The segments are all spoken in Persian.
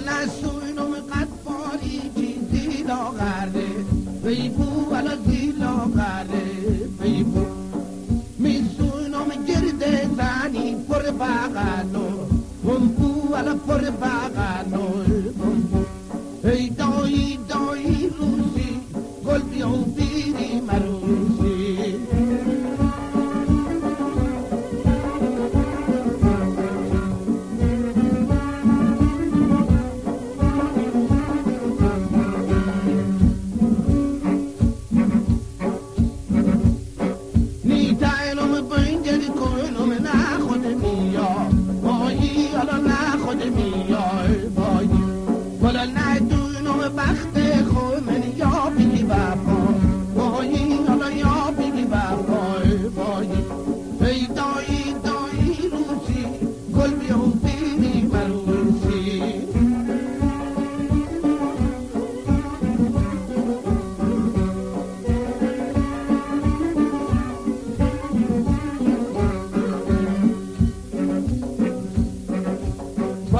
والا سوینو قد باری چیزی دا کرده بیبو والا زیلا کرده بیبو می سوینو گرده زنی پر باقانو بمبو والا پر باقانو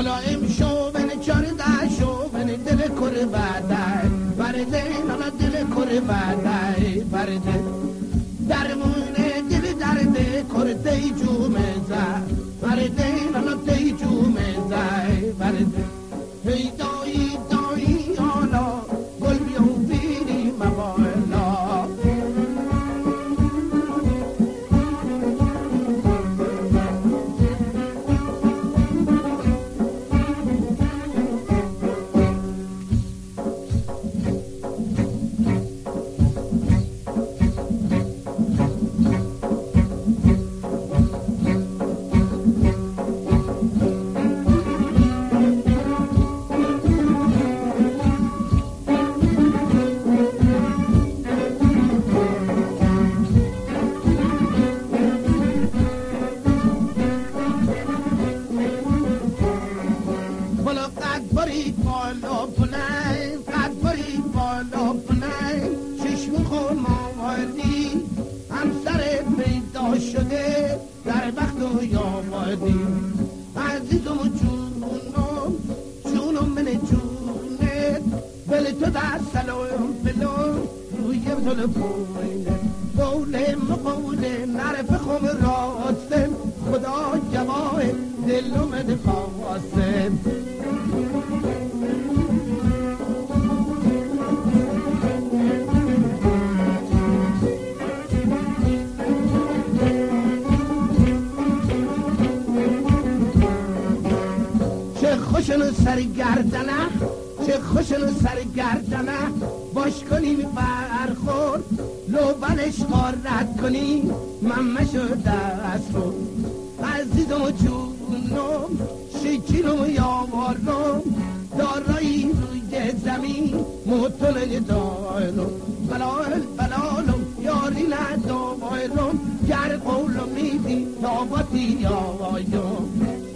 ملائم شو من چاری شو من دل کره بعد بر دین دل کره بعد برید بالا پلنگ قد پول بالا پلنگ ششمخ و مامادی همسر پیدا شده در وقت و یامادی عزیزم و جونم جونم من جونت بلی تو در سلام پلون روی بزل پوینه قول مقوله نرف خوم راستم خدا جواه دلوم دفاع سرگردنه، چه خوشن و سر گردنه. باش کنی برخور لوبنش قار رد کنی ممه شده دست رو. عزیزم و جونم شکیلم و یاوارم. دارایی روی زمین. موتون دارم. بلال بلالم یاری ندارم گر قولم میدی ناباتی یاوایم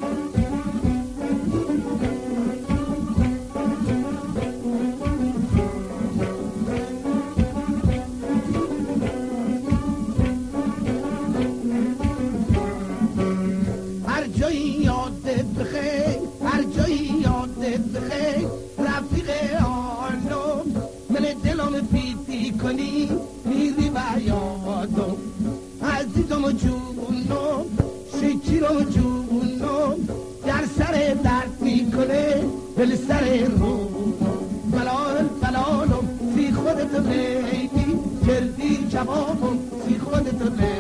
کنی میری بریادم عزیزم و جونم شکیرم جونم در سر درد می‌کنه دل سر رو. بلال بلالم سی خودتو بیدی کردی جوابو سی خودتو بیدی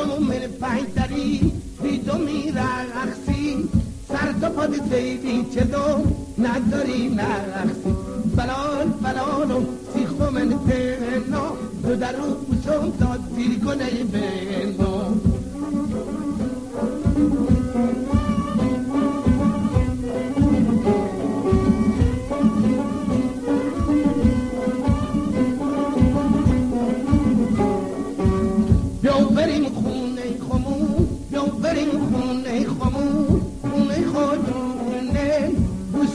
سرچگمون من پنجدری بیدو میرخسی سر تو پاد زیدی چه دو نداری نرخسی بلال بلالو سیخو من تنو. دو در رو پوشم تا زیر کنه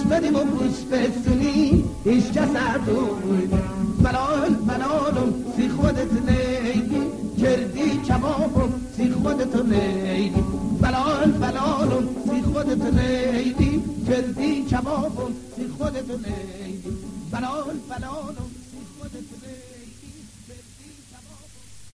بدیم و گوش بسونی هیچ کس بود. بلال بلالم سی خودت لیدی کردی کبابم سی خودت لیدی بلال بلالم سی خودت لیدی کردی کبابم سی خودت لیدی بلال بلالم سی خودت لیدی